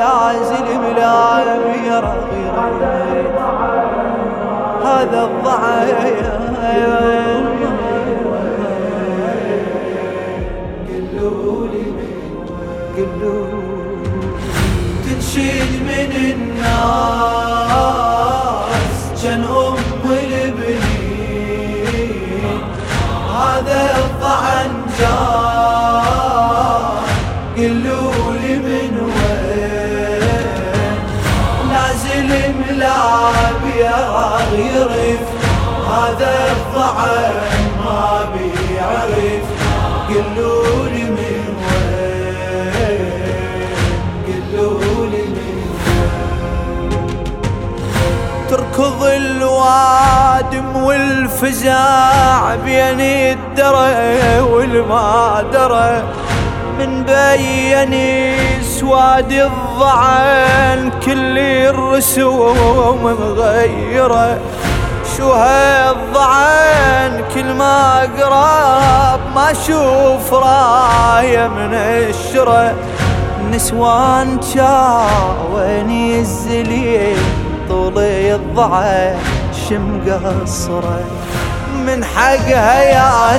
نازل ملاب يا رغير هذا الضعيف الضعن ما بيعرف قلوا لي من تركض الوادم والفزاع بين الدرى والما درى من بين سواد الضعن كل الرسوم مغيرة. شو هالضعن كل ما قراب ما أشوف راية من الشره نسوان وين الزليل طولي الضعف شم قصره. من حقها يا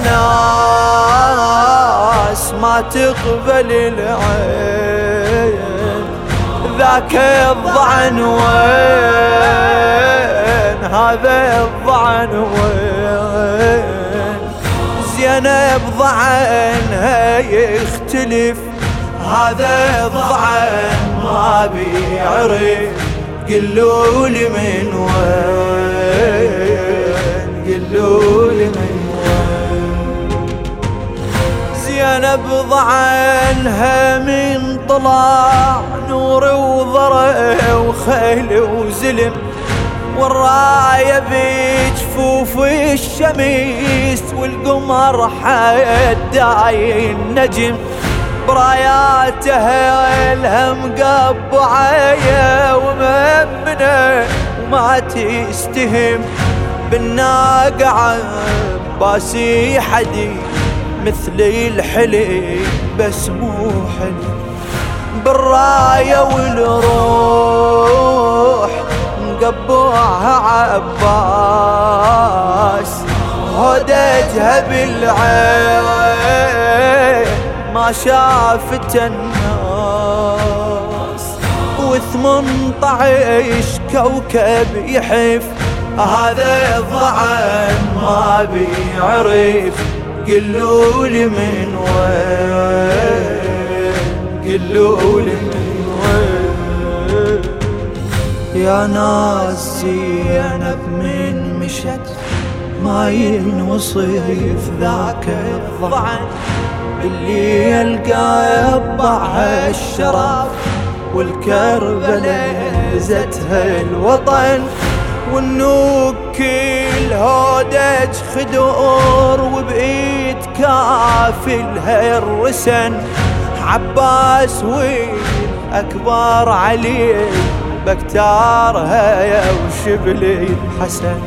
ناس ما تقبل العين. ذاك الضعن وين هذا الضعن وين؟ زينب ضعنها يختلف هذا الضعن ما بيعرف. قلوا لي من وين؟ قلوا لي من وين؟ زينب ضعنها من طلع نور وضرع وخيل وزلم. والراية بجفوف الشميس والقمر حداي النجم براياته الهم قبعيه وممنه وما تستهم بالناقع باسي حدي مثل الحلي بس مو حلي بالراية والروح مقبوعها عباس. هدتها بالعين ما شافت الناس. وثمنطعش كوكب يحف هذا الضعن ما بيعرف. قلوا لي من وين؟ قلوا لي من يا ناس زينب من مشت ما ينوصف ذاك الضعن اللي يلقى يبع الشرف. والكربلة زتها الوطن. والنوك كل هودج خدور. وبإيد كافلها الرسن عباس وين أكبر علي بكتارها يا وشبلي الحسن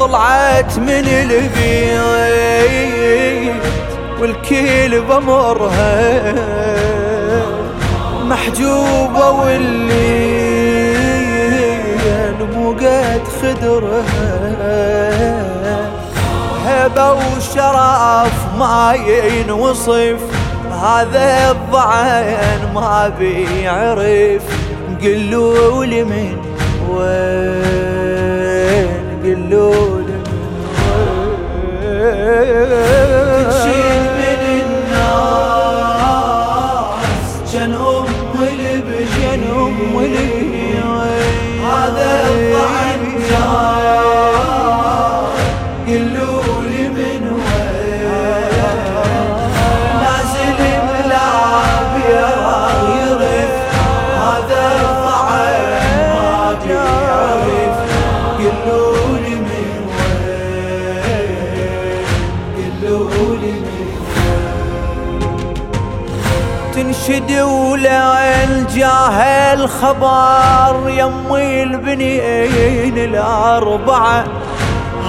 طلعت من البيت والكيل بمرها. محجوبة واللي مو قد خدرها. هبة وشرف ما ينوصف هذا الضعن ما بيعرف. قلوا لي من وين؟ قلوا لي من وين؟ تنشد ولا الجاهل خبر يمي البنين الأربعة.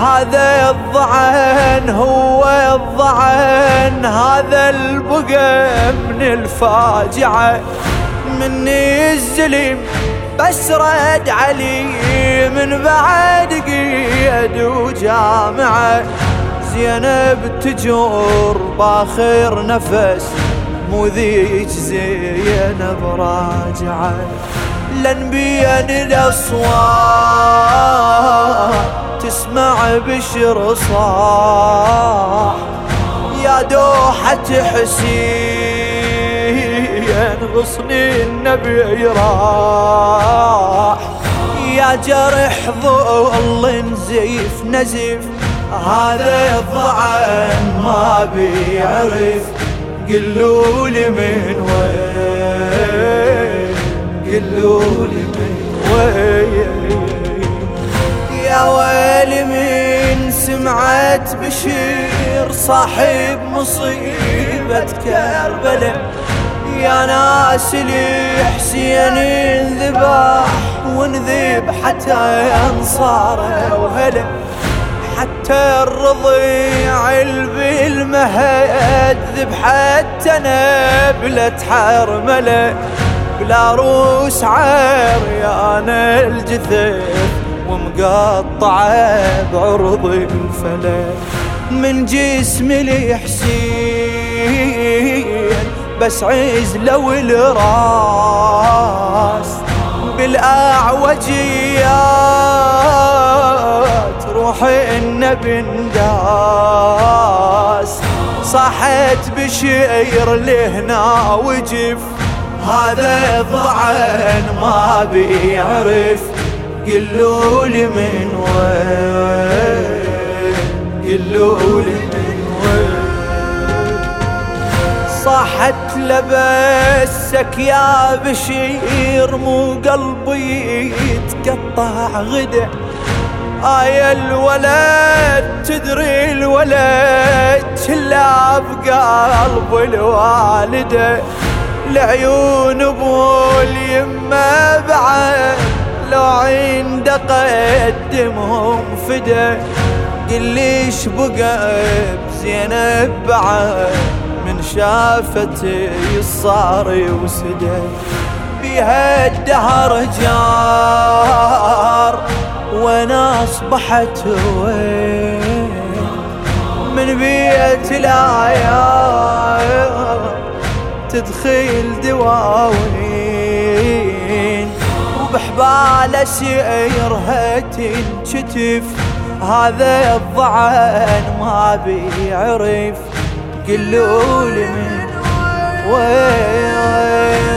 هذا الضعن هو الضعن هذا البقى من الفاجعة. مني الزلم بس رد علي من بعد قيد وجامعة. زينب تجور باخر نفس مو ذيك زينب راجعة بين الأصوات. تسمع بشر صاح. يا دوحة حسين غصني النبي راح. يا جرح ظل نزيف نزف هذا الضعن ما بيعرف. قلولي من وين؟ قلولي من وين؟ يا ويلي من سمعت بشير صاحب مصيبة كربلاء يا ناس اللي حسين انذبح ونذب حتى أنصاره وهلأ. حتى الرضيع بالمهد ذبحت أنا بلا تحرمله بلا روس عار يا أنا الجثث ومقطعه بعرض الفلك من جسم الحسين بس عز لو الراس. بالاعوجيات روح النبي نداس صحت بشير لهنا وجف. هذا ضعن ما بيعرف. قلولي من وين؟ قلولي من وين؟ صاحت لبسك يا بشير مو قلبي يتقطع غدا آية الولد تدري الولد كلا بقلب الوالدة العيون أبو اليمة بعد لو عند قدمهم فدا قل ليش بقى بزينب بعد من شافتي الصار وسدى. بها الدهر جار وأنا اصبحت وين؟ من بيت الأيام تدخل دواوين. وبحبال سيرها تنشتف هذا الضعن ما بيعرف. قلولي من وين؟